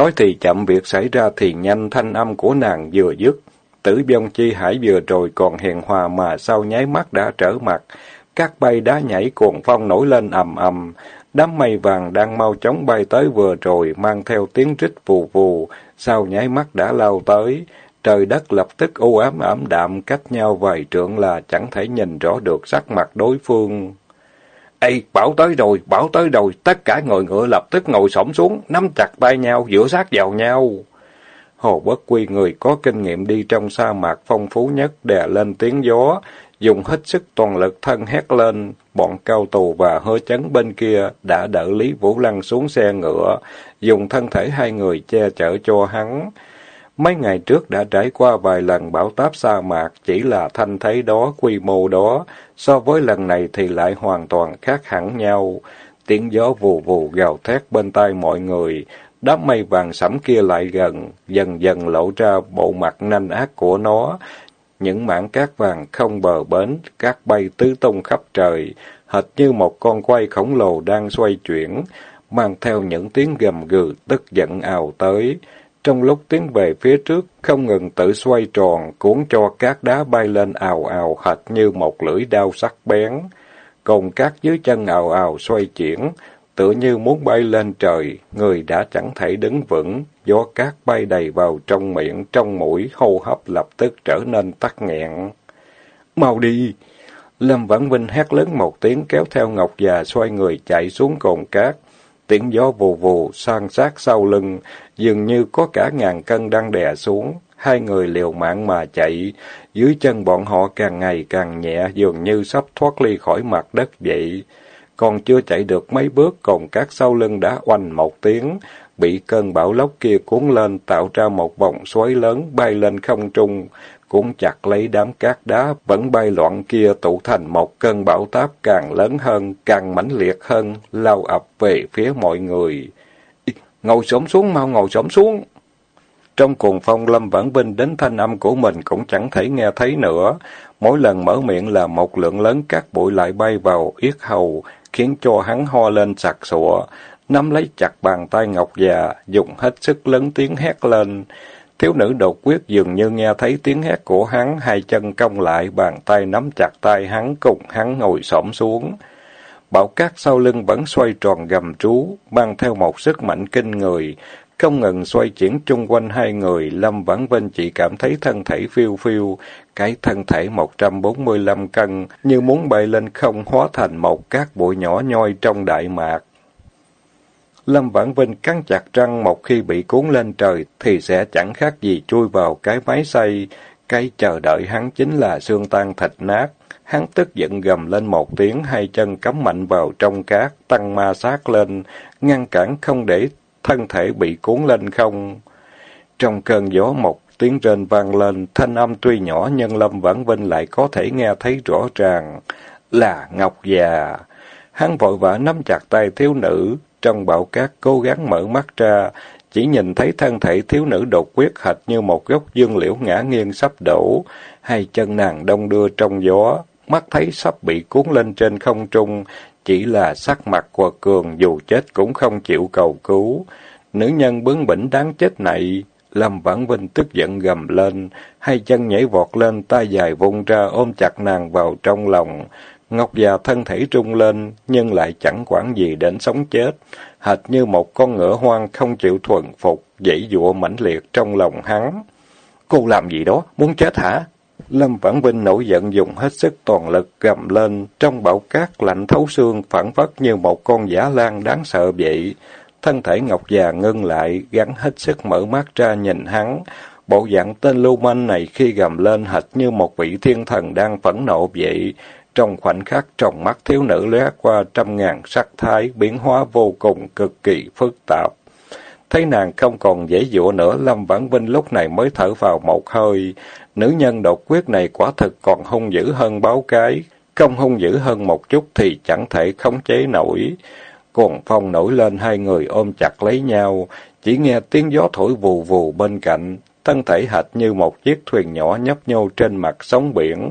Nói thì chậm việc xảy ra thì nhanh thanh âm của nàng vừa dứt. Tử vong chi hải vừa rồi còn hiền hòa mà sau nháy mắt đã trở mặt. Các bay đá nhảy cuồng phong nổi lên ầm ầm. Đám mây vàng đang mau chóng bay tới vừa rồi mang theo tiếng rít vù vù, sau nháy mắt đã lao tới. Trời đất lập tức u ám ảm đạm cách nhau vài trượng là chẳng thể nhìn rõ được sắc mặt đối phương. Ê, bảo tới rồi, bảo tới rồi, tất cả người ngựa lập tức ngồi xổm xuống, nắm chặt tay nhau, giữa sát vào nhau. Hồ Bất Quy người có kinh nghiệm đi trong sa mạc phong phú nhất đè lên tiếng gió, dùng hết sức toàn lực thân hét lên. Bọn cao tù và hơi chấn bên kia đã đỡ Lý Vũ Lăng xuống xe ngựa, dùng thân thể hai người che chở cho hắn. Mấy ngày trước đã trải qua vài lần bão táp sa mạc, chỉ là thanh thế đó, quy mô đó, so với lần này thì lại hoàn toàn khác hẳn nhau. Tiếng gió vù vù gào thét bên tai mọi người, đám mây vàng sẫm kia lại gần, dần dần lộ ra bộ mặt nanh ác của nó. Những mảng cát vàng không bờ bến, cát bay tứ tung khắp trời, hệt như một con quay khổng lồ đang xoay chuyển, mang theo những tiếng gầm gừ tức giận ào tới. Trong lúc tiến về phía trước, không ngừng tự xoay tròn, cuốn cho các đá bay lên ào ào hệt như một lưỡi đao sắc bén. Còn cát dưới chân ào ào xoay chuyển, tựa như muốn bay lên trời, người đã chẳng thể đứng vững, do cát bay đầy vào trong miệng, trong mũi, hô hấp lập tức trở nên tắc nghẹn. Mau đi! Lâm Vãn Vinh hét lớn một tiếng kéo theo Ngọc già xoay người chạy xuống cồn cát. Tiếng gió vù vù, san sát sau lưng, dường như có cả ngàn cân đang đè xuống. Hai người liều mạng mà chạy, dưới chân bọn họ càng ngày càng nhẹ, dường như sắp thoát ly khỏi mặt đất vậy. Còn chưa chạy được mấy bước, còn các sau lưng đã oanh một tiếng, bị cơn bão lốc kia cuốn lên tạo ra một vòng xoáy lớn bay lên không trung, cuốn chặt lấy đám cát đá vẫn bay loạn kia tụ thành một cơn bão táp càng lớn hơn, càng mãnh liệt hơn, lao ập về phía mọi người. Ngồi xổm xuống, mau ngồi xổm xuống. Trong cuồng phong Lâm Vãn Vinh đến thanh âm của mình cũng chẳng thể nghe thấy nữa. Mỗi lần mở miệng là một lượng lớn cát bụi lại bay vào yết hầu, khiến cho hắn ho lên sặc sụa, nắm lấy chặt bàn tay ngọc già, dùng hết sức lớn tiếng hét lên. Thiếu nữ đột quyết dường như nghe thấy tiếng hét của hắn, hai chân cong lại, bàn tay nắm chặt tay hắn, cùng hắn ngồi xổm xuống. Bảo cát sau lưng vẫn xoay tròn gầm trú, mang theo một sức mạnh kinh người, không ngừng xoay chuyển chung quanh hai người, Lâm Vãn Vinh chỉ cảm thấy thân thể phiêu phiêu, cái thân thể 145 cân, như muốn bay lên không hóa thành một cát bụi nhỏ nhoi trong đại mạc. Lâm Vãn Vinh cắn chặt răng một khi bị cuốn lên trời thì sẽ chẳng khác gì chui vào cái máy xay. Cái chờ đợi hắn chính là xương tan thịt nát. Hắn tức giận gầm lên một tiếng, hai chân cắm mạnh vào trong cát, tăng ma sát lên, ngăn cản không để thân thể bị cuốn lên không. Trong cơn gió một tiếng rên vang lên, thanh âm tuy nhỏ nhưng Lâm Vãn Vinh lại có thể nghe thấy rõ ràng. Là Ngọc già. Hắn vội vã nắm chặt tay thiếu nữ, trong bão cát cố gắng mở mắt ra, chỉ nhìn thấy thân thể thiếu nữ đột quyết hệt như một gốc dương liễu ngã nghiêng sắp đổ, hai chân nàng đông đưa trong gió, mắt thấy sắp bị cuốn lên trên không trung, chỉ là sắc mặt của cường dù chết cũng không chịu cầu cứu. Nữ nhân bướng bỉnh đáng chết này, Lâm Vãn Vinh tức giận gầm lên, hai chân nhảy vọt lên, tay dài vung ra ôm chặt nàng vào trong lòng. Ngọc già thân thể trung lên, nhưng lại chẳng quản gì đến sống chết, hệt như một con ngựa hoang không chịu thuần phục, dãy dụa mãnh liệt trong lòng hắn. Cô làm gì đó, muốn chết hả? Lâm Vãn Vinh nổi giận dùng hết sức toàn lực gầm lên, trong bão cát lạnh thấu xương phản phất như một con giả lan đáng sợ vậy. Thân thể Ngọc già ngưng lại, gắn hết sức mở mắt ra nhìn hắn. Bộ dạng tên lưu manh này khi gầm lên hệt như một vị thiên thần đang phẫn nộ vậy. Trong khoảnh khắc trong mắt thiếu nữ lóe qua trăm ngàn sắc thái, biến hóa vô cùng cực kỳ phức tạp. Thấy nàng không còn dễ dụa nữa, Lâm Vãn Vinh lúc này mới thở vào một hơi. Nữ nhân độc quyết này quả thực còn hung dữ hơn báo cái. Không hung dữ hơn một chút thì chẳng thể khống chế nổi. Cuồng phong nổi lên hai người ôm chặt lấy nhau, chỉ nghe tiếng gió thổi vù vù bên cạnh, thân thể hệt như một chiếc thuyền nhỏ nhấp nhô trên mặt sóng biển.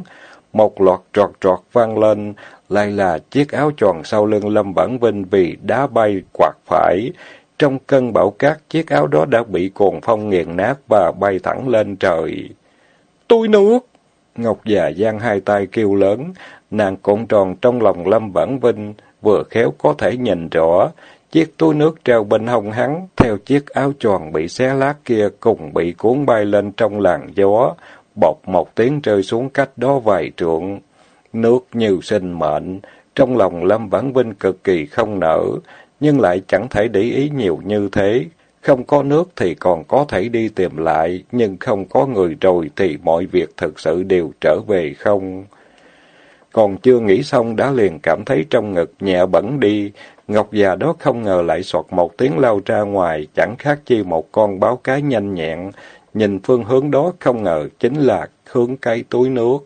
Một loạt trọt trọt vang lên, lại là chiếc áo tròn sau lưng Lâm bản Vinh vì đá bay quạt phải. Trong cơn bão cát, chiếc áo đó đã bị cuồng phong nghiền nát và bay thẳng lên trời. Tôi nước! Ngọc già giang hai tay kêu lớn, nàng cuộn tròn trong lòng Lâm bản Vinh, vừa khéo có thể nhìn rõ. Chiếc túi nước treo bên hông hắn, theo chiếc áo tròn bị xé lát kia cùng bị cuốn bay lên trong làn gió, bọc một tiếng rơi xuống cách đó vài trượng. Nước như sinh mệnh, trong lòng Lâm Vãn Vinh cực kỳ không nở, nhưng lại chẳng thể để ý nhiều như thế. Không có nước thì còn có thể đi tìm lại, nhưng không có người rồi thì mọi việc thực sự đều trở về không. Còn chưa nghĩ xong đã liền cảm thấy trong ngực nhẹ bẩn đi. Ngọc già đó không ngờ lại sọt một tiếng lao ra ngoài, chẳng khác chi một con báo cái nhanh nhẹn. Nhìn phương hướng đó không ngờ chính là hướng cây túi nước.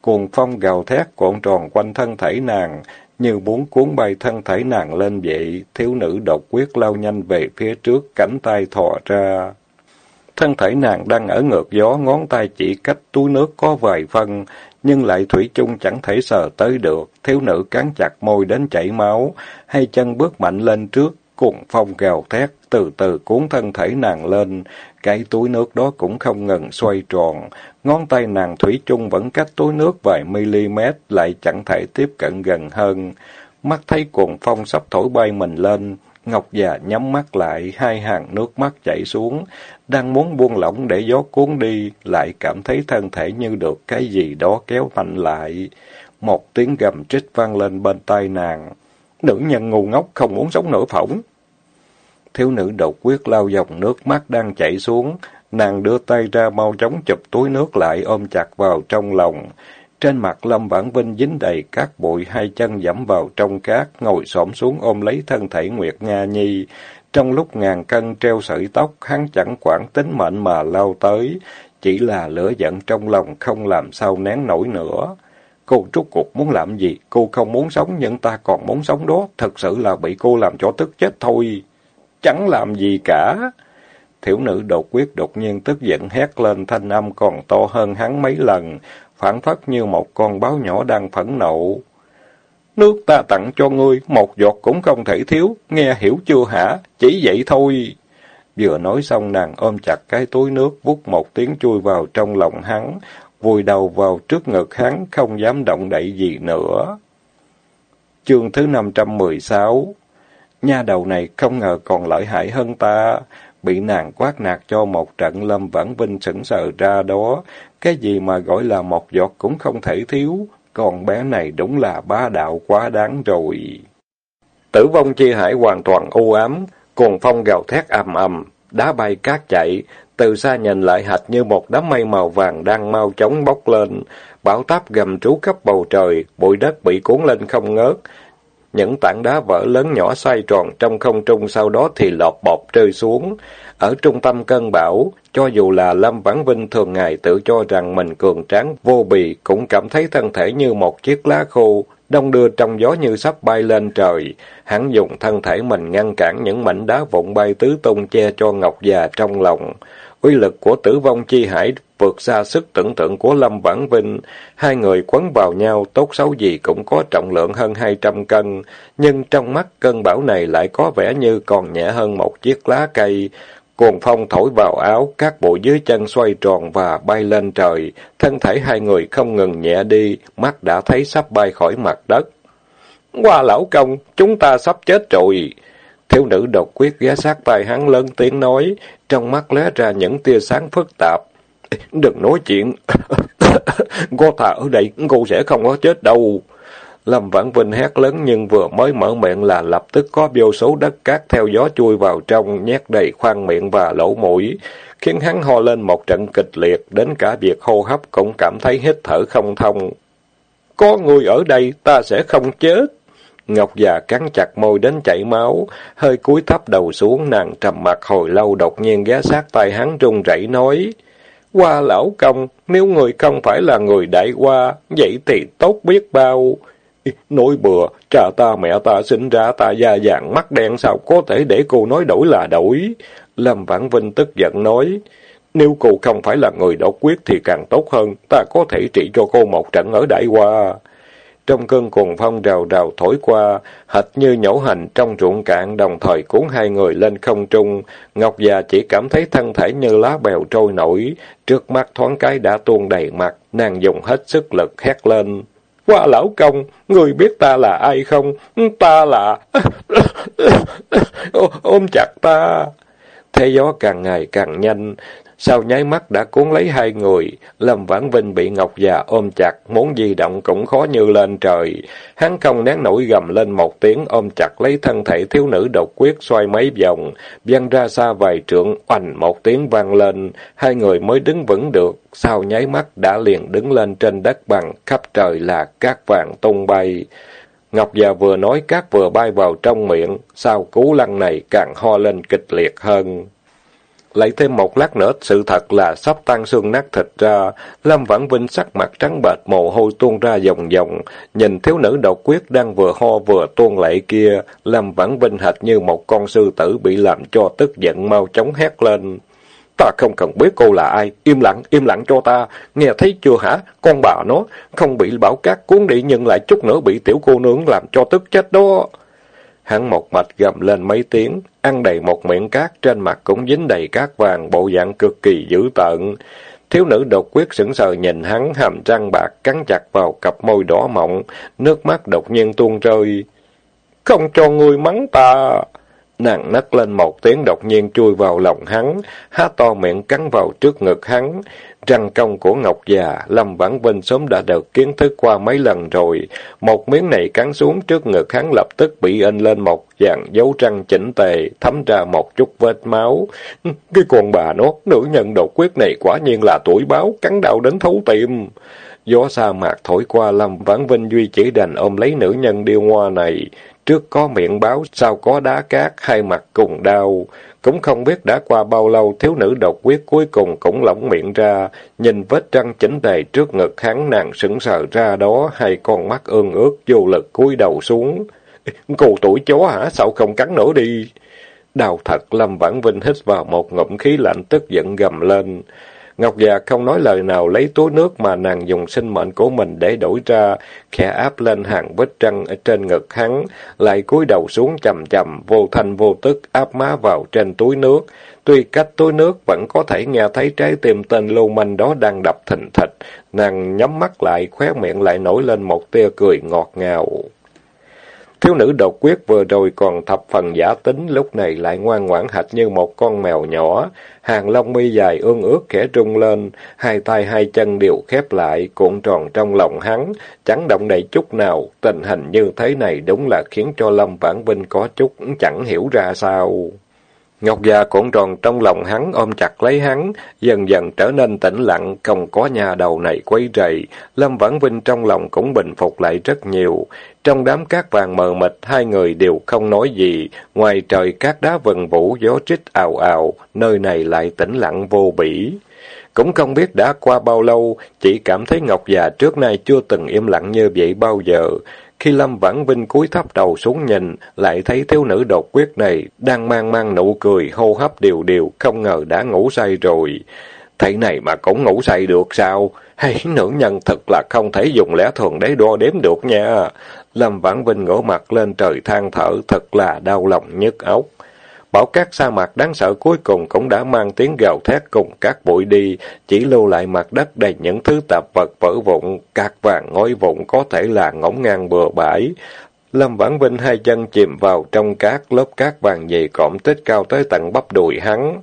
Cuồng phong gào thét cuộn tròn quanh thân thể nàng, như muốn cuốn bay thân thể nàng lên vậy, thiếu nữ độc quyết lao nhanh về phía trước, cánh tay thò ra. Thân thể nàng đang ở ngược gió, ngón tay chỉ cách túi nước có vài phân, nhưng lại thủy chung chẳng thể sờ tới được. Thiếu nữ cắn chặt môi đến chảy máu, hai chân bước mạnh lên trước, cùng phong gào thét, từ từ cuốn thân thể nàng lên. Cái túi nước đó cũng không ngừng xoay tròn. Ngón tay nàng thủy chung vẫn cách túi nước vài mm, lại chẳng thể tiếp cận gần hơn. Mắt thấy cuồng phong sắp thổi bay mình lên. Ngọc già nhắm mắt lại, hai hàng nước mắt chảy xuống, đang muốn buông lỏng để gió cuốn đi, lại cảm thấy thân thể như được cái gì đó kéo mạnh lại. Một tiếng gầm trích vang lên bên tai nàng. Nữ nhân ngu ngốc không muốn sống nửa phỏng. Thiếu nữ độc quyết lau dòng nước mắt đang chảy xuống, nàng đưa tay ra mau chóng chụp túi nước lại ôm chặt vào trong lòng. Trên mặt Lâm Vãn Vinh dính đầy cát bụi, hai chân dẫm vào trong cát, ngồi xổm xuống ôm lấy thân thể Nguyệt Nga Nhi. Trong lúc ngàn cân treo sợi tóc, hắn chẳng quản tính mệnh mà lao tới, chỉ là lửa giận trong lòng không làm sao nén nổi nữa. Cô trút cuộc muốn làm gì? Cô không muốn sống nhưng ta còn muốn sống đó, thật sự là bị cô làm cho tức chết thôi. Chẳng làm gì cả. Thiểu nữ đột quyết đột nhiên tức giận hét lên thanh âm còn to hơn hắn mấy lần, phản phất như một con báo nhỏ đang phẫn nộ. Nước ta tặng cho ngươi, một giọt cũng không thể thiếu, nghe hiểu chưa hả? Chỉ vậy thôi. Vừa nói xong nàng ôm chặt cái túi nước, vút một tiếng chui vào trong lòng hắn, vùi đầu vào trước ngực hắn, không dám động đậy gì nữa. Chương thứ 516 Nha đầu này không ngờ còn lợi hại hơn ta, bị nàng quát nạt cho một trận lâm vãn vinh sững sờ ra đó, cái gì mà gọi là một giọt cũng không thể thiếu, còn bé này đúng là bá đạo quá đáng rồi. Tử vong chi hải hoàn toàn u ám, cuồng phong gào thét ầm ầm, đá bay cát chạy, từ xa nhìn lại hệt như một đám mây màu vàng đang mau chóng bốc lên, bão táp gầm trú khắp bầu trời, bụi đất bị cuốn lên không ngớt, những tảng đá vỡ lớn nhỏ xoay tròn trong không trung sau đó thì lọt bọt rơi xuống. Ở trung tâm cơn bão, cho dù là Lâm Vãn Vinh thường ngày tự cho rằng mình cường tráng vô bì, cũng cảm thấy thân thể như một chiếc lá khô, đông đưa trong gió như sắp bay lên trời. Hắn dùng thân thể mình ngăn cản những mảnh đá vụn bay tứ tung che cho Ngọc già trong lòng. Uy lực của tử vong chi hải vượt xa sức tưởng tượng của Lâm Vãn Vinh. Hai người quấn vào nhau, tốt xấu gì cũng có trọng lượng hơn hai trăm cân, nhưng trong mắt cơn bão này lại có vẻ như còn nhẹ hơn một chiếc lá cây. Cuồng phong thổi vào áo, các bộ dưới chân xoay tròn và bay lên trời, thân thể hai người không ngừng nhẹ đi, mắt đã thấy sắp bay khỏi mặt đất. Qua lão công, chúng ta sắp chết rồi. Thiếu nữ độc quyết ghé sát tai hắn lớn tiếng nói, trong mắt lóe ra những tia sáng phức tạp. Đừng nói chuyện. cô thà ở đây, cô sẽ không có chết đâu. Lâm Vãn Vinh hét lớn nhưng vừa mới mở miệng là lập tức có vô số đất cát theo gió chui vào trong, nhét đầy khoang miệng và lỗ mũi, khiến hắn ho lên một trận kịch liệt, đến cả việc hô hấp cũng cảm thấy hít thở không thông. Có người ở đây, ta sẽ không chết. Ngọc già cắn chặt môi đến chảy máu, hơi cúi thấp đầu xuống, nàng trầm mặt hồi lâu đột nhiên ghé sát tay hắn run rẩy nói. Qua lão công, nếu người không phải là người đại qua, vậy thì tốt biết bao. Nói bừa, cha ta mẹ ta sinh ra ta da vàng mắt đen sao có thể để cô nói đổi là đổi. Lâm Vãn Vinh tức giận nói, nếu cô không phải là người độc quyết thì càng tốt hơn, ta có thể trị cho cô một trận ở đại qua trong cơn cuồng phong rào rào thổi qua, hệt như nhổ hành trong ruộng cạn đồng thời cuốn hai người lên không trung. Ngọc già chỉ cảm thấy thân thể như lá bèo trôi nổi, trước mắt thoáng cái đã tuôn đầy mặt, nàng dùng hết sức lực hét lên. Qua lão công, người biết ta là ai không? Ta là... ôm chặt ta. Thế gió càng ngày càng nhanh, sau nháy mắt đã cuốn lấy hai người, Lâm Vãn Vinh bị Ngọc già ôm chặt, muốn di động cũng khó như lên trời. Hắn không nén nổi gầm lên một tiếng ôm chặt lấy thân thể thiếu nữ độc quyết xoay mấy vòng, văng ra xa vài trượng, oành một tiếng vang lên, hai người mới đứng vững được, sau nháy mắt đã liền đứng lên trên đất bằng, khắp trời là cát vàng tung bay. Ngọc già vừa nói cát vừa bay vào trong miệng, sau cú lăn này càng ho lên kịch liệt hơn. Lại thêm một lát nữa, sự thật là sắp tan xương nát thịt ra. Lâm Vãn Vinh sắc mặt trắng bệch mồ hôi tuôn ra dòng dòng. Nhìn thiếu nữ độc quyết đang vừa ho vừa tuôn lệ kia, Lâm Vãn Vinh hệt như một con sư tử bị làm cho tức giận mau chóng hét lên. Ta không cần biết cô là ai, im lặng, im lặng cho ta, nghe thấy chưa hả, con bà nó, không bị bảo cát cuốn đi nhưng lại chút nữa bị tiểu cô nương làm cho tức chết đó. Hắn một mạch gầm lên mấy tiếng, ăn đầy một miệng cát, trên mặt cũng dính đầy cát vàng, bộ dạng cực kỳ dữ tợn. Thiếu nữ đột quyết sững sờ nhìn hắn, hàm răng bạc cắn chặt vào cặp môi đỏ mọng, nước mắt đột nhiên tuôn rơi. Không cho ngươi mắng ta! Nàng nấc lên một tiếng đột nhiên chui vào lòng hắn, há to miệng cắn vào trước ngực hắn. Răng công của Ngọc già, Lâm Vãn Vinh sớm đã được kiến thức qua mấy lần rồi. Một miếng này cắn xuống trước ngực hắn lập tức bị in lên một dạng dấu răng chỉnh tề, thấm ra một chút vết máu. Cái con bà nó, nữ nhân độc quyết này quả nhiên là tuổi báo, cắn đau đến thấu tim. Gió sa mạc thổi qua Lâm Vãn Vinh duy chỉ đành ôm lấy nữ nhân điêu ngoa này. Trước có miệng báo, sau có đá cát, hai mặt cùng đau. Cũng không biết đã qua bao lâu, thiếu nữ độc quyết cuối cùng cũng lỏng miệng ra, nhìn vết răng chỉnh tề trước ngực hắn nàng sững sờ ra đó, hai con mắt ương ướt, vô lực cúi đầu xuống. Cô tuổi chó hả? Sao không cắn nữa đi? Đau thật, Lâm Vãn Vinh hít vào một ngụm khí lạnh tức giận gầm lên. Ngọc già không nói lời nào lấy túi nước mà nàng dùng sinh mệnh của mình để đổi ra, khẽ áp lên hàng vết trăng ở trên ngực hắn, lại cúi đầu xuống chầm chầm, vô thanh vô tức áp má vào trên túi nước. Tuy cách túi nước vẫn có thể nghe thấy trái tim tên lưu manh đó đang đập thình thịch, nàng nhắm mắt lại, khóe miệng lại nổi lên một tia cười ngọt ngào. Thiếu nữ độc quyết vừa rồi còn thập phần giả tính, lúc này lại ngoan ngoãn hệt như một con mèo nhỏ. Hàng lông mi dài ương ướt khẽ rung lên, hai tay hai chân đều khép lại, cuộn tròn trong lòng hắn, chẳng động đậy chút nào. Tình hình như thế này đúng là khiến cho Lâm Vãn Vinh có chút chẳng hiểu ra sao. Ngọc già cuộn tròn trong lòng hắn, ôm chặt lấy hắn, dần dần trở nên tĩnh lặng, không có nhà đầu này quấy rầy. Lâm Vãn Vinh trong lòng cũng bình phục lại rất nhiều. Trong đám cát vàng mờ mịt, hai người đều không nói gì. Ngoài trời cát đá vần vũ, gió trích ào ào, nơi này lại tĩnh lặng vô bỉ. Cũng không biết đã qua bao lâu, chỉ cảm thấy Ngọc già trước nay chưa từng im lặng như vậy bao giờ. Khi Lâm Vãn Vinh cúi thấp đầu xuống nhìn, lại thấy thiếu nữ đột quyết này đang mang mang nụ cười, hô hấp đều đều, không ngờ đã ngủ say rồi. Thế này mà cũng ngủ say được sao? Hay nữ nhân thật là không thể dùng lẽ thường để đo đếm được nha. Lâm Vãn Vinh ngửa mặt lên trời than thở, thật là đau lòng nhức óc. Bảo cát sa mạc đáng sợ cuối cùng cũng đã mang tiếng gào thét cùng các bụi đi, chỉ lưu lại mặt đất đầy những thứ tạp vật vỡ vụn, cát vàng ngói vụn có thể là ngỗng ngang bừa bãi. Lâm Vãn Vinh hai chân chìm vào trong cát, lớp cát vàng dày cộm tích cao tới tận bắp đùi hắn.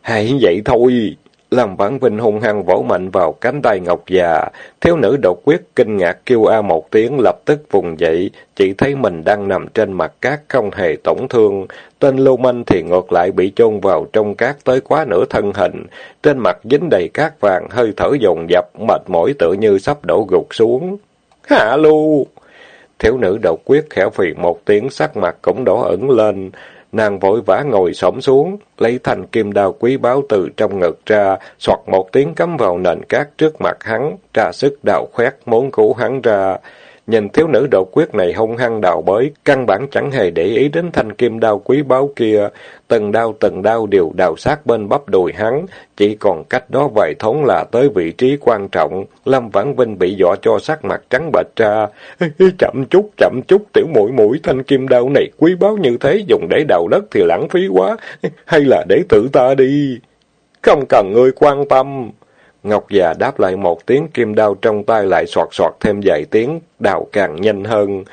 Hãy vậy thôi! Lâm Vãn Vinh hung hăng vỗ mạnh vào cánh tay Ngọc già, thiếu nữ đột quyết kinh ngạc kêu a một tiếng lập tức vùng dậy, chỉ thấy mình đang nằm trên mặt cát không hề tổn thương. Tên lưu manh thì ngược lại bị chôn vào trong cát tới quá nửa thân hình, trên mặt dính đầy cát vàng, hơi thở dồn dập, mệt mỏi tự như sắp đổ gục xuống. Hạ lưu! Thiếu nữ đột quyết khẽ phì một tiếng sắc mặt cũng đỏ ẩn lên, Nàng vội vã ngồi xổm xuống, lấy thanh kim đao quý báu từ trong ngực ra, soạt một tiếng cắm vào nền cát trước mặt hắn, tra sức đào khoét muốn cứu hắn ra nhìn thiếu nữ đột quyết này hung hăng đào bới, căn bản chẳng hề để ý đến thanh kim đao quý báu kia. Từng đao từng đao đều đào sát bên bắp đùi hắn, chỉ còn cách đó vài thốn là tới vị trí quan trọng. Lâm Vãn Vinh bị dọa cho sắc mặt trắng bệch ra. chậm chút, chậm chút, tiểu mũi mũi thanh kim đao này quý báu như thế, dùng để đào đất thì lãng phí quá, hay là để tự ta đi? Không cần ngươi quan tâm. Ngọc già đáp lại một tiếng kim đao trong tay lại soạt soạt thêm vài tiếng, đào càng nhanh hơn.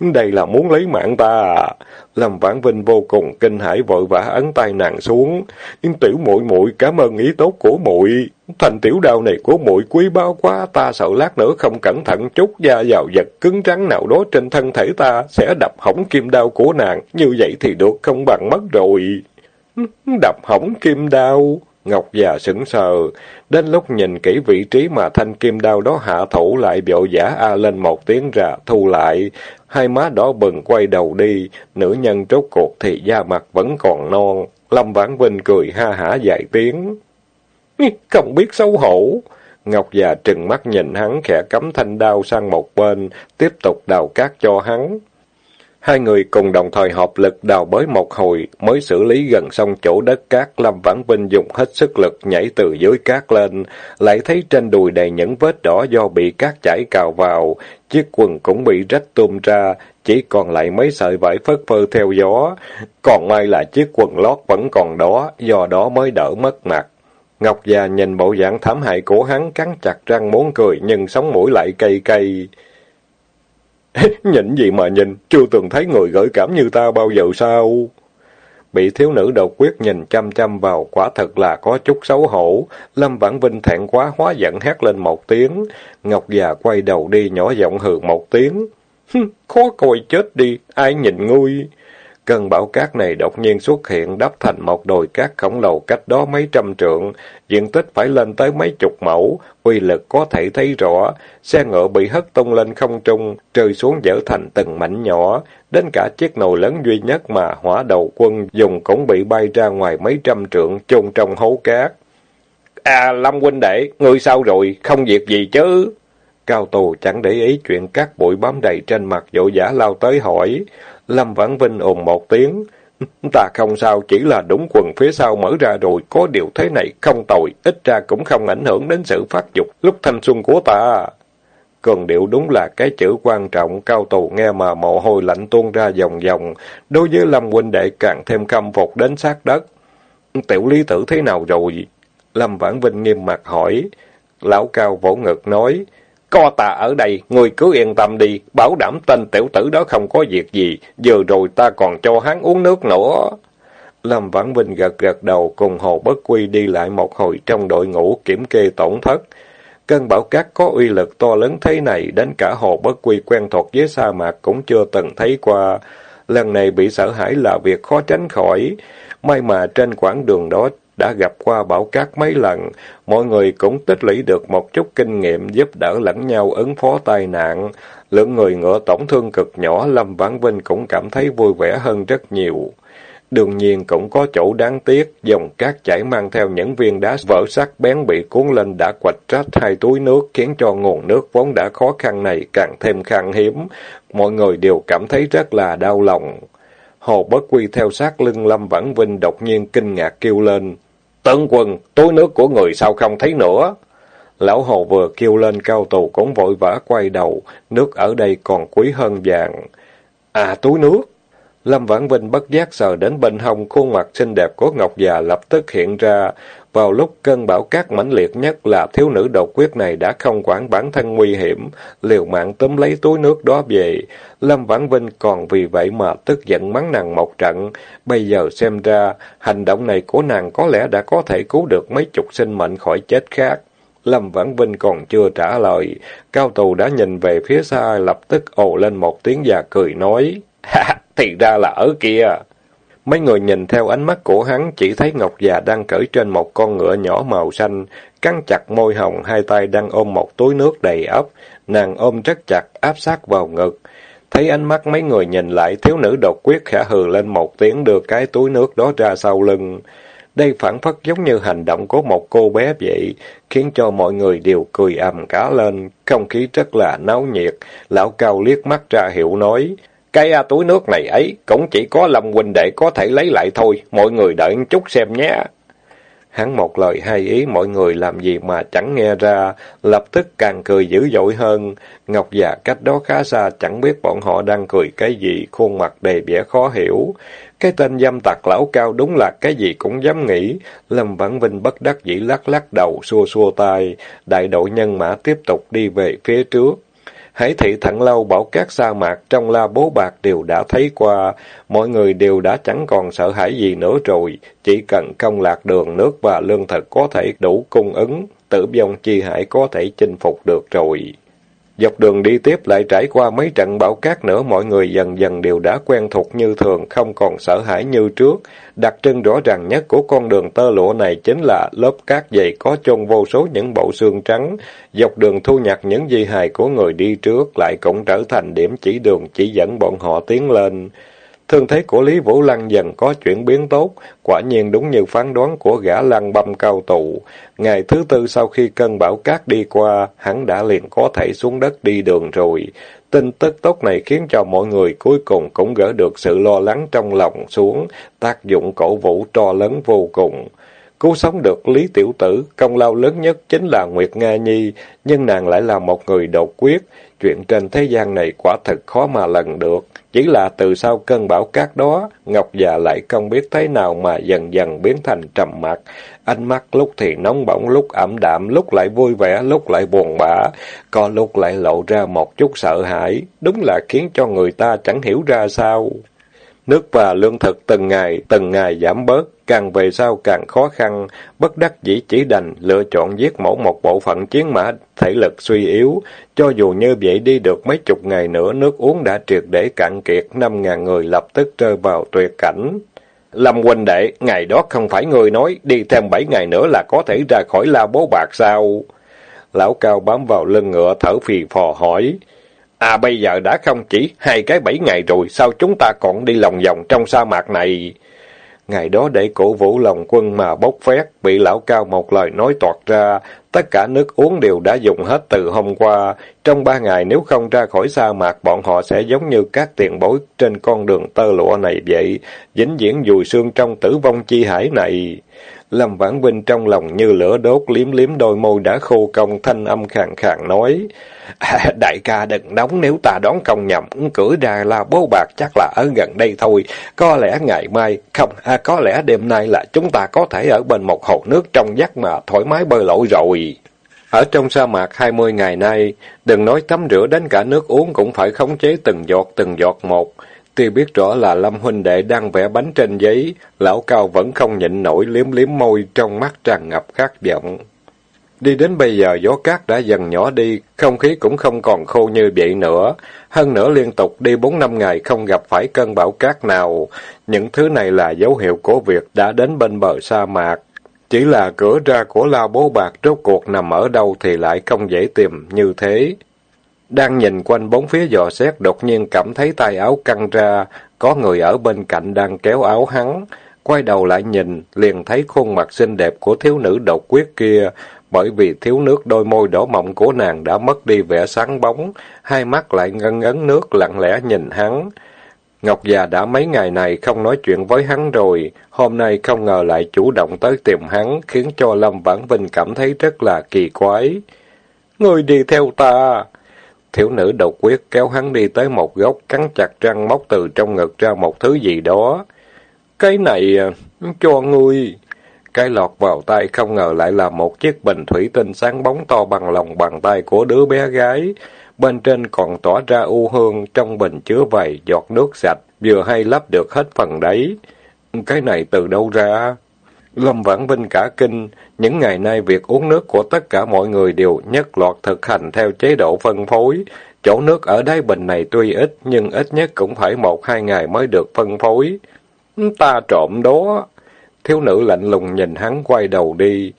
Đây là muốn lấy mạng ta à? Lâm Vãn Vinh vô cùng kinh hãi vội vã ấn tay nàng xuống. Tiểu muội muội cảm ơn ý tốt của muội. Thành tiểu đao này của muội quý báu quá, ta sợ lát nữa không cẩn thận chút da vào vật cứng rắn nào đó trên thân thể ta sẽ đập hỏng kim đao của nàng, như vậy thì được không bằng mất rồi. Đập hỏng kim đao. Ngọc già sững sờ, đến lúc nhìn kỹ vị trí mà thanh kim đao đó hạ thủ lại biểu giả a lên một tiếng ra, thu lại, hai má đỏ bừng quay đầu đi, nữ nhân trốt cuộc thì da mặt vẫn còn non. Lâm Vãn Vinh cười ha hả dài tiếng. Không biết xấu hổ. Ngọc già trừng mắt nhìn hắn khẽ cắm thanh đao sang một bên, tiếp tục đào cát cho hắn. Hai người cùng đồng thời hợp lực đào bới một hồi, mới xử lý gần xong chỗ đất cát, Lâm Vãn Vinh dùng hết sức lực nhảy từ dưới cát lên, lại thấy trên đùi đầy những vết đỏ do bị cát chảy cào vào, chiếc quần cũng bị rách tung ra, chỉ còn lại mấy sợi vải phất phơ theo gió. Còn may là chiếc quần lót vẫn còn đó, do đó mới đỡ mất mặt. Ngọc già nhìn bộ dạng thảm hại của hắn cắn chặt răng muốn cười nhưng sống mũi lại cay cay. nhìn gì mà nhìn, chưa từng thấy người gợi cảm như ta bao giờ sao? Bị thiếu nữ độc quyết nhìn chăm chăm vào, quả thật là có chút xấu hổ. Lâm Vãn Vinh thẹn quá hóa giận hét lên một tiếng. Ngọc già quay đầu đi nhỏ giọng hừ một tiếng. Khó coi chết đi, ai nhìn ngươi? Cơn bão cát này đột nhiên xuất hiện đắp thành một đồi cát khổng lồ cách đó mấy trăm trượng, diện tích phải lên tới mấy chục mẫu, uy lực có thể thấy rõ. Xe ngựa bị hất tung lên không trung, rơi xuống dở thành từng mảnh nhỏ, đến cả chiếc nồi lớn duy nhất mà hỏa đầu quân dùng cũng bị bay ra ngoài mấy trăm trượng chôn trong hố cát. À, Lâm huynh đệ, ngươi sao rồi, không việc gì chứ? Cao tù chẳng để ý chuyện cát bụi bám đầy trên mặt dỗ giả lao tới hỏi. Lâm Vãn Vinh ồn một tiếng. Ta không sao, chỉ là đúng quần phía sau mở ra rồi, có điều thế này không tội, ít ra cũng không ảnh hưởng đến sự phát dục lúc thanh xuân của ta. Cường điệu đúng là cái chữ quan trọng, cao tù nghe mà mồ hôi lạnh tuôn ra dòng dòng, đối với Lâm huynh đệ càng thêm khâm phục đến sát đất. Tiểu lý tử thế nào rồi? Lâm Vãn Vinh nghiêm mặt hỏi. Lão cao vỗ ngực nói, có ta ở đây, người cứ yên tâm đi, bảo đảm tên tiểu tử đó không có việc gì, vừa rồi ta còn cho hắn uống nước nữa. Lâm Vãn Vinh gật gật đầu cùng Hồ Bất Quy đi lại một hồi trong đội ngũ kiểm kê tổn thất. Cơn bão cát có uy lực to lớn thế này, đến cả Hồ Bất Quy quen thuộc với sa mạc cũng chưa từng thấy qua. Lần này bị sợ hãi là việc khó tránh khỏi. May mà trên quãng đường đó đã gặp qua bão cát mấy lần, mọi người cũng tích lũy được một chút kinh nghiệm giúp đỡ lẫn nhau ứng phó tai nạn. Lượng người ngựa tổn thương cực nhỏ, Lâm Vãn Vinh cũng cảm thấy vui vẻ hơn rất nhiều. Đương nhiên cũng có chỗ đáng tiếc, dòng cát chảy mang theo những viên đá vỡ sắc bén bị cuốn lên đã quạch rách hai túi nước, khiến cho nguồn nước vốn đã khó khăn này càng thêm khan hiếm. Mọi người đều cảm thấy rất là đau lòng. Hồ Bất Quy theo sát lưng Lâm Vãn Vinh đột nhiên kinh ngạc kêu lên. Tướng quân, túi nước của người sao không thấy nữa? Lão Hồ vừa kêu lên cao tù cũng vội vã quay đầu, nước ở đây còn quý hơn vàng. À, túi nước! Lâm Vãn Vinh bất giác sờ đến bên hông, khuôn mặt xinh đẹp của Ngọc già lập tức hiện ra. Vào lúc cơn bão cát mãnh liệt nhất là thiếu nữ độc quyết này đã không quản bản thân nguy hiểm, liều mạng túm lấy túi nước đó về. Lâm Vãn Vinh còn vì vậy mà tức giận mắng nàng một trận. Bây giờ xem ra, hành động này của nàng có lẽ đã có thể cứu được mấy chục sinh mệnh khỏi chết khác. Lâm Vãn Vinh còn chưa trả lời, cao tù đã nhìn về phía xa lập tức ồ lên một tiếng già cười nói, ha, thì ra là ở kia. Mấy người nhìn theo ánh mắt của hắn chỉ thấy Ngọc già đang cởi trên một con ngựa nhỏ màu xanh, cắn chặt môi hồng, hai tay đang ôm một túi nước đầy ấp, nàng ôm rất chặt, áp sát vào ngực. Thấy ánh mắt mấy người nhìn lại, thiếu nữ độc quyết khẽ hừ lên một tiếng đưa cái túi nước đó ra sau lưng. Đây phản phất giống như hành động của một cô bé vậy, khiến cho mọi người đều cười ầm cả lên, không khí rất là náo nhiệt. Lão Cao liếc mắt ra hiệu nói, cái à, túi nước này ấy cũng chỉ có Lâm huynh đệ có thể lấy lại thôi, mọi người đợi chút xem nhé. Hắn một lời hai ý mọi người làm gì mà chẳng nghe ra, lập tức càng cười dữ dội hơn. Ngọc già cách đó khá xa chẳng biết bọn họ đang cười cái gì, khuôn mặt đầy vẻ khó hiểu. Cái tên dâm tặc lão cao đúng là cái gì cũng dám nghĩ. Lâm Vãn Vinh bất đắc dĩ lắc lắc đầu, xua xua tay. Đại đội nhân mã tiếp tục đi về phía trước. Hải thị thẳng lâu bảo các sa mạc trong la bố bạc đều đã thấy qua, mọi người đều đã chẳng còn sợ hãi gì nữa rồi, chỉ cần công lạc đường nước và lương thực có thể đủ cung ứng, tử vong chi hải có thể chinh phục được rồi. Dọc đường đi tiếp lại trải qua mấy trận bão cát nữa, mọi người dần dần đều đã quen thuộc như thường, không còn sợ hãi như trước. Đặc trưng rõ ràng nhất của con đường tơ lụa này chính là lớp cát dày có chôn vô số những bộ xương trắng. Dọc đường thu nhặt những di hài của người đi trước lại cũng trở thành điểm chỉ đường chỉ dẫn bọn họ tiến lên. Thương thế của Lý Vũ Lăng dần có chuyển biến tốt, quả nhiên đúng như phán đoán của gã lăng băm cao tụ. Ngày thứ tư sau khi cơn bão cát đi qua, hắn đã liền có thể xuống đất đi đường rồi. Tin tức tốt này khiến cho mọi người cuối cùng cũng gỡ được sự lo lắng trong lòng xuống, tác dụng cổ vũ to lớn vô cùng. Cứu sống được Lý Tiểu Tử, công lao lớn nhất chính là Nguyệt Nga Nhi, nhưng nàng lại là một người đột quyết. Chuyện trên thế gian này quả thật khó mà lần được. Chỉ là từ sau cơn bão cát đó, Ngọc già lại không biết thế nào mà dần dần biến thành trầm mặc. Ánh mắt lúc thì nóng bỏng, lúc ẩm đạm, lúc lại vui vẻ, lúc lại buồn bã, có lúc lại lộ ra một chút sợ hãi. Đúng là khiến cho người ta chẳng hiểu ra sao. Nước và lương thực từng ngày, từng ngày giảm bớt, càng về sau càng khó khăn, bất đắc dĩ chỉ đành lựa chọn giết mổ một bộ phận chiến mã thể lực suy yếu. Cho dù như vậy đi được mấy chục ngày nữa, nước uống đã triệt để cạn kiệt, năm ngàn người lập tức rơi vào tuyệt cảnh. Lâm huynh đệ, ngày đó không phải người nói, đi thêm bảy ngày nữa là có thể ra khỏi la bố bạc sao? Lão Cao bám vào lưng ngựa thở phì phò hỏi. À bây giờ đã không chỉ hai cái bảy ngày rồi, sao chúng ta còn đi lòng vòng trong sa mạc này? Ngày đó để cổ vũ lòng quân mà bốc phét, bị lão cao một lời nói toạt ra, tất cả nước uống đều đã dùng hết từ hôm qua. Trong ba ngày nếu không ra khỏi sa mạc, bọn họ sẽ giống như các tiền bối trên con đường tơ lụa này vậy, vĩnh viễn dùi xương trong tử vong chi hải này. Lâm Vãn Vinh trong lòng như lửa đốt, liếm liếm đôi môi đã khô cong, thanh âm khàn khàn nói. À, đại ca đừng nóng nếu ta đón công nhầm, cửa ra là bố bạc chắc là ở gần đây thôi. Có lẽ ngày mai, không, à, có lẽ đêm nay là chúng ta có thể ở bên một hồ nước trong vắt mà thoải mái bơi lội rồi. Ở trong sa mạc hai mươi ngày nay, đừng nói tắm rửa đến cả nước uống cũng phải khống chế từng giọt từng giọt một. Tuy biết rõ là Lâm huynh đệ đang vẽ bánh trên giấy, lão cao vẫn không nhịn nổi liếm liếm môi trong mắt tràn ngập khát vọng. Đi đến bây giờ gió cát đã dần nhỏ đi, không khí cũng không còn khô như vậy nữa. Hơn nữa liên tục đi bốn năm ngày không gặp phải cơn bão cát nào. Những thứ này là dấu hiệu của việc đã đến bên bờ sa mạc. Chỉ là cửa ra của la bố bạc rốt cuộc nằm ở đâu thì lại không dễ tìm như thế. Đang nhìn quanh bốn phía dò xét đột nhiên cảm thấy tay áo căng ra, có người ở bên cạnh đang kéo áo hắn. Quay đầu lại nhìn, liền thấy khuôn mặt xinh đẹp của thiếu nữ độc quyết kia, bởi vì thiếu nước đôi môi đỏ mọng của nàng đã mất đi vẻ sáng bóng, hai mắt lại ngân ấn nước lặng lẽ nhìn hắn. Ngọc già đã mấy ngày này không nói chuyện với hắn rồi, hôm nay không ngờ lại chủ động tới tìm hắn, khiến cho Lâm Vãn Vinh cảm thấy rất là kỳ quái. Người đi theo ta! Thiếu nữ độc quyết kéo hắn đi tới một góc, cắn chặt răng móc từ trong ngực ra một thứ gì đó. Cái này, à, cho ngươi. Cái lọt vào tay không ngờ lại là một chiếc bình thủy tinh sáng bóng to bằng lòng bàn tay của đứa bé gái. Bên trên còn tỏa ra u hương, trong bình chứa vài giọt nước sạch, vừa hay lắp được hết phần đấy. Cái này từ đâu ra? Lâm Vãn Vinh cả kinh, những ngày nay việc uống nước của tất cả mọi người đều nhất loạt thực hành theo chế độ phân phối. Chỗ nước ở đáy bình này tuy ít, nhưng ít nhất cũng phải một hai ngày mới được phân phối. Ta trộm đó. Thiếu nữ lạnh lùng nhìn hắn quay đầu đi.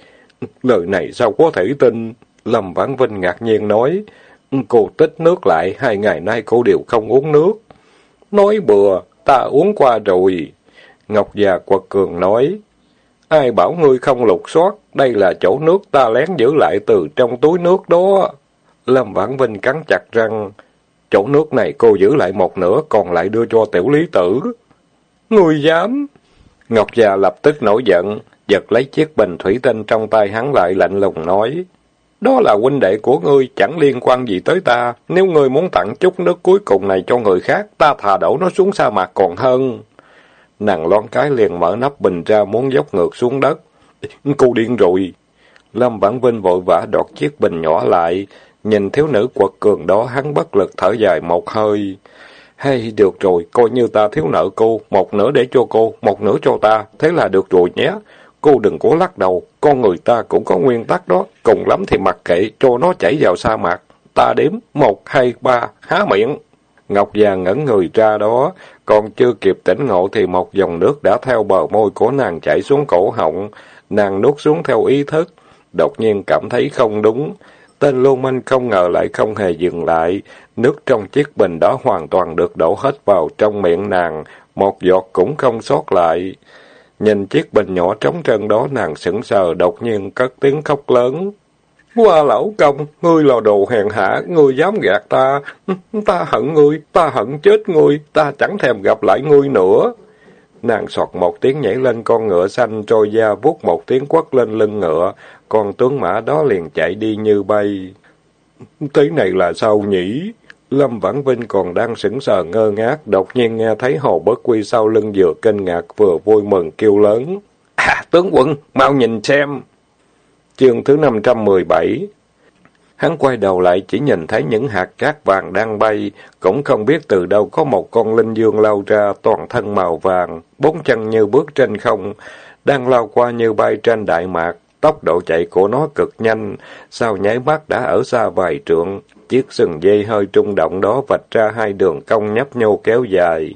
Lời này sao có thể tin? Lâm Vãn Vinh ngạc nhiên nói. Cô tích nước lại, hai ngày nay cô đều không uống nước. Nói bừa, ta uống qua rồi. Ngọc già quật cường nói ai bảo ngươi không lục soát, đây là chỗ nước ta lén giữ lại từ trong túi nước đó. Lâm Vãn Vinh cắn chặt răng, chỗ nước này cô giữ lại một nửa, còn lại đưa cho tiểu lý tử. Ngươi dám! Ngọc già lập tức nổi giận, giật lấy chiếc bình thủy tinh trong tay hắn lại lạnh lùng nói. Đó là huynh đệ của ngươi, chẳng liên quan gì tới ta. Nếu ngươi muốn tặng chút nước cuối cùng này cho người khác, ta thà đổ nó xuống sa mạc còn hơn. Nàng loan cái liền mở nắp bình ra muốn dốc ngược xuống đất. Cô điên rồi. Lâm Vãn Vinh vội vã đọt chiếc bình nhỏ lại. Nhìn thiếu nữ quật cường đó hắn bất lực thở dài một hơi. Hay, được rồi, coi như ta thiếu nợ cô, một nửa để cho cô, một nửa cho ta, thế là được rồi nhé. Cô đừng cố lắc đầu, con người ta cũng có nguyên tắc đó, cùng lắm thì mặc kệ, cho nó chảy vào sa mạc. Ta đếm, một, hai, ba, há miệng. Ngọc già ngẩn người ra đó, còn chưa kịp tỉnh ngộ thì một dòng nước đã theo bờ môi của nàng chảy xuống cổ họng, nàng nuốt xuống theo ý thức, đột nhiên cảm thấy không đúng. Tên Lô Minh không ngờ lại không hề dừng lại, nước trong chiếc bình đó hoàn toàn được đổ hết vào trong miệng nàng, một giọt cũng không sót lại. Nhìn chiếc bình nhỏ trống trơn đó nàng sững sờ đột nhiên cất tiếng khóc lớn. Qua lão công, ngươi là đồ hèn hạ, ngươi dám gạt ta. Ta hận ngươi, ta hận chết ngươi, ta chẳng thèm gặp lại ngươi nữa. Nàng sọt một tiếng nhảy lên con ngựa xanh trôi da vút một tiếng quất lên lưng ngựa, con tướng mã đó liền chạy đi như bay. Thế này là sao nhỉ? Lâm Vãn Vinh còn đang sững sờ ngơ ngác, đột nhiên nghe thấy Hồ Bất Quy sau lưng vừa kinh ngạc vừa vui mừng kêu lớn. À, tướng quân, mau nhìn xem! Chương thứ 517 Hắn quay đầu lại chỉ nhìn thấy những hạt cát vàng đang bay, cũng không biết từ đâu có một con linh dương lao ra toàn thân màu vàng, bốn chân như bước trên không, đang lao qua như bay trên đại mạc. Tốc độ chạy của nó cực nhanh, sau nháy mắt đã ở xa vài trượng, chiếc sừng dây hơi trung động đó vạch ra hai đường cong nhấp nhô kéo dài.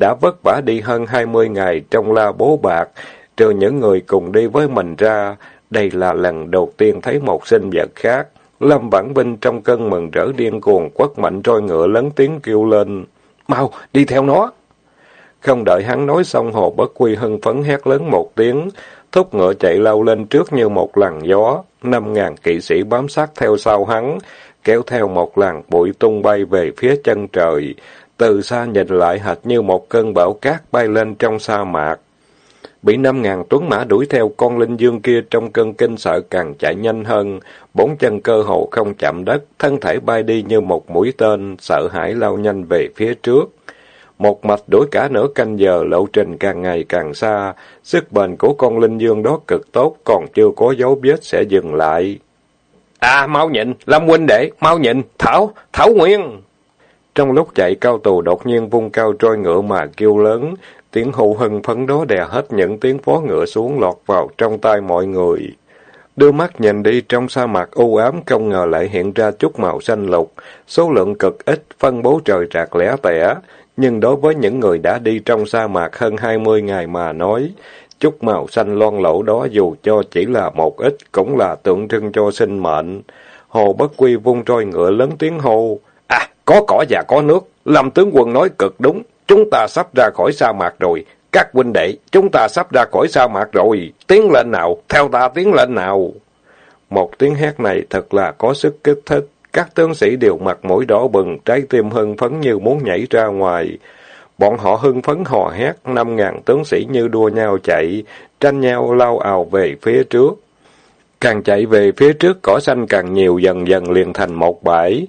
Đã vất vả đi hơn hai mươi ngày trong la bố bạc, trừ những người cùng đi với mình ra, đây là lần đầu tiên thấy một sinh vật khác. Lâm Vãn Vinh trong cơn mừng rỡ điên cuồng quất mạnh trôi ngựa lớn tiếng kêu lên. Mau, đi theo nó! Không đợi hắn nói xong Hồ Bất Quy hưng phấn hét lớn một tiếng, thúc ngựa chạy lao lên trước như một làn gió. Năm ngàn kỵ sĩ bám sát theo sau hắn, kéo theo một làn bụi tung bay về phía chân trời. Từ xa nhìn lại hệt như một cơn bão cát bay lên trong sa mạc. Bị năm ngàn tuấn mã đuổi theo con linh dương kia trong cơn kinh sợ càng chạy nhanh hơn, bốn chân cơ hồ không chạm đất, thân thể bay đi như một mũi tên, sợ hãi lao nhanh về phía trước. Một mạch đuổi cả nửa canh giờ, lộ trình càng ngày càng xa, sức bền của con linh dương đó cực tốt, còn chưa có dấu vết sẽ dừng lại. À, mau nhịn Lâm huynh đệ, mau nhịn Thảo, Thảo Nguyên! Trong lúc chạy cao tù đột nhiên vung cao trôi ngựa mà kêu lớn, tiếng hụ hưng phấn đó đè hết những tiếng phó ngựa xuống lọt vào trong tay mọi người. Đưa mắt nhìn đi trong sa mạc u ám không ngờ lại hiện ra chút màu xanh lục, số lượng cực ít, phân bố trời rạc lẻ tẻ, nhưng đối với những người đã đi trong sa mạc hơn hai mươi ngày mà nói, chút màu xanh loan lỗ đó dù cho chỉ là một ít cũng là tượng trưng cho sinh mệnh. Hồ Bất Quy vung trôi ngựa lớn tiếng hô, À, có cỏ và có nước, Lâm tướng quân nói cực đúng, chúng ta sắp ra khỏi sa mạc rồi, các huynh đệ, chúng ta sắp ra khỏi sa mạc rồi, tiến lên nào, theo ta tiến lên nào. Một tiếng hét này thật là có sức kích thích, các tướng sĩ đều mặt mũi đỏ bừng, trái tim hưng phấn như muốn nhảy ra ngoài. Bọn họ hưng phấn hò hét, năm ngàn tướng sĩ như đua nhau chạy, tranh nhau lao ào về phía trước. Càng chạy về phía trước, cỏ xanh càng nhiều dần dần liền thành một bãi.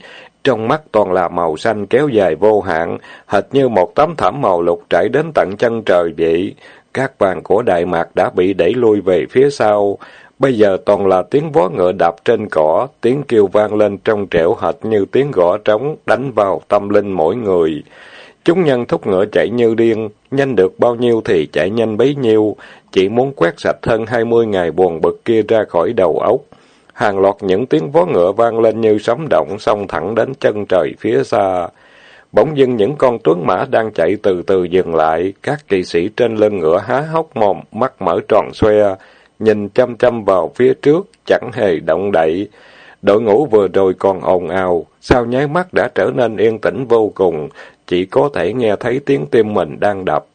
Trong mắt toàn là màu xanh kéo dài vô hạn, hệt như một tấm thảm màu lục trải đến tận chân trời vậy. Các bàn của Đại Mạc đã bị đẩy lui về phía sau. Bây giờ toàn là tiếng vó ngựa đạp trên cỏ, tiếng kêu vang lên trong trẻo hệt như tiếng gõ trống đánh vào tâm linh mỗi người. Chúng nhân thúc ngựa chạy như điên, nhanh được bao nhiêu thì chạy nhanh bấy nhiêu, chỉ muốn quét sạch hơn hai mươi ngày buồn bực kia ra khỏi đầu óc. Hàng loạt những tiếng vó ngựa vang lên như sấm động, xông thẳng đến chân trời phía xa. Bỗng dưng những con tuấn mã đang chạy từ từ dừng lại, các kỵ sĩ trên lưng ngựa há hốc mồm, mắt mở tròn xoe, nhìn chăm chăm vào phía trước, chẳng hề động đậy. Đội ngũ vừa rồi còn ồn ào, sao nháy mắt đã trở nên yên tĩnh vô cùng, chỉ có thể nghe thấy tiếng tim mình đang đập.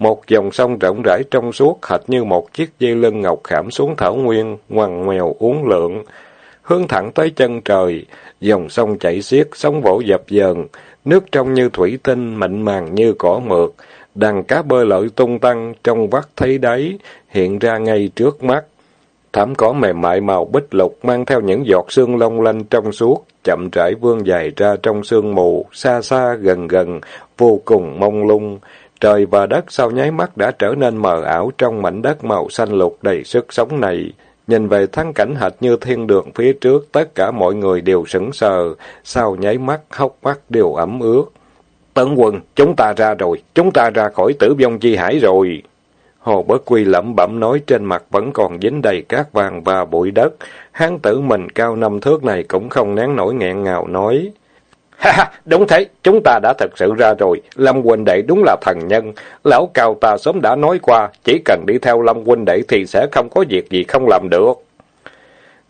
Một dòng sông rộng rãi trong suốt, hệt như một chiếc dây lưng ngọc khảm xuống thảo nguyên, ngoằn ngoèo uốn lượn, hướng thẳng tới chân trời. Dòng sông chảy xiết, sóng vỗ dập dờn, nước trong như thủy tinh, mịn màng như cỏ mượt. Đàn cá bơi lội tung tăng, trong vắt thấy đáy, hiện ra ngay trước mắt. Thảm cỏ mềm mại màu bích lục mang theo những giọt sương long lanh trong suốt, chậm rãi vươn dài ra trong sương mù, xa xa gần gần, vô cùng mông lung. Trời và đất sau nháy mắt đã trở nên mờ ảo trong mảnh đất màu xanh lục đầy sức sống này. Nhìn về thắng cảnh hệt như thiên đường phía trước, tất cả mọi người đều sững sờ, sau nháy mắt, hốc mắt đều ẩm ướt. Tấn quân, chúng ta ra rồi, chúng ta ra khỏi tử vong chi hải rồi. Hồ Bất Quy lẩm bẩm nói trên mặt vẫn còn dính đầy cát vàng và bụi đất. Hán tử mình cao năm thước này cũng không nén nổi nghẹn ngào nói. Ha ha, đúng thế, chúng ta đã thật sự ra rồi. Lâm huynh đệ đúng là thần nhân. Lão cao ta sớm đã nói qua, chỉ cần đi theo Lâm huynh đệ thì sẽ không có việc gì không làm được.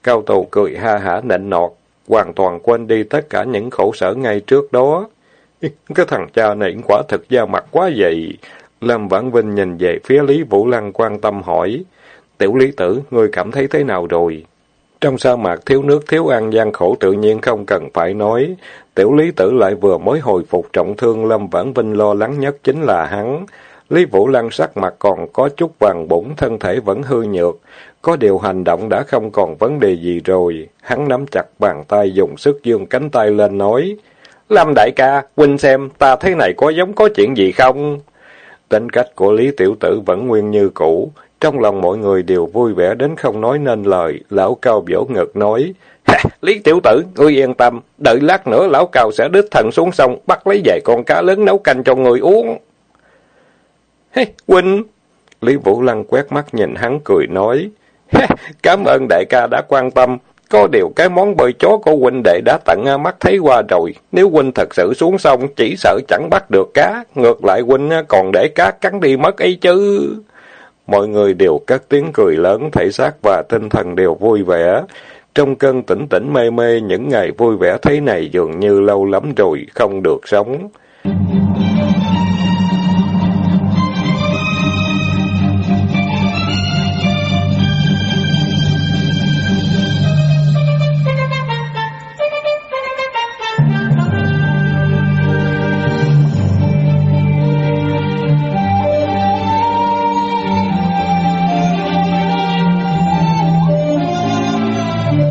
Cao tù cười ha hả nịnh nọt, hoàn toàn quên đi tất cả những khổ sở ngay trước đó. Cái thằng cha này quả thực da mặt quá vậy. Lâm Vãn Vinh nhìn về phía Lý Vũ Lăng quan tâm hỏi. Tiểu Lý Tử, ngươi cảm thấy thế nào rồi? Trong sa mạc thiếu nước thiếu ăn gian khổ tự nhiên không cần phải nói. Tiểu Lý Tử lại vừa mới hồi phục trọng thương Lâm Vãn Vinh lo lắng nhất chính là hắn. Lý Vũ Lăng sắc mặt còn có chút vàng bụng, thân thể vẫn hư nhược. Có điều hành động đã không còn vấn đề gì rồi. Hắn nắm chặt bàn tay dùng sức dương cánh tay lên nói. Lâm đại ca, huynh xem, ta thế này có giống có chuyện gì không? Tính cách của Lý Tiểu Tử vẫn nguyên như cũ. Trong lòng mọi người đều vui vẻ đến không nói nên lời. Lão Cao vỗ ngực nói. Lý Tiểu Tử, ngươi yên tâm. Đợi lát nữa Lão Cao sẽ đích thần xuống sông, bắt lấy vài con cá lớn nấu canh cho người uống. Hey, Huynh! Lý Vũ Lăng quét mắt nhìn hắn cười nói. Cảm ơn đại ca đã quan tâm. Có điều cái món bơi chó của huynh đệ đã tận mắt thấy qua rồi. Nếu huynh thật sự xuống sông, chỉ sợ chẳng bắt được cá. Ngược lại huynh còn để cá cắn đi mất ấy chứ. Mọi người đều cất tiếng cười lớn, thể xác và tinh thần đều vui vẻ. Trong cơn tỉnh tỉnh mê mê, những ngày vui vẻ thế này dường như lâu lắm rồi, không được sống.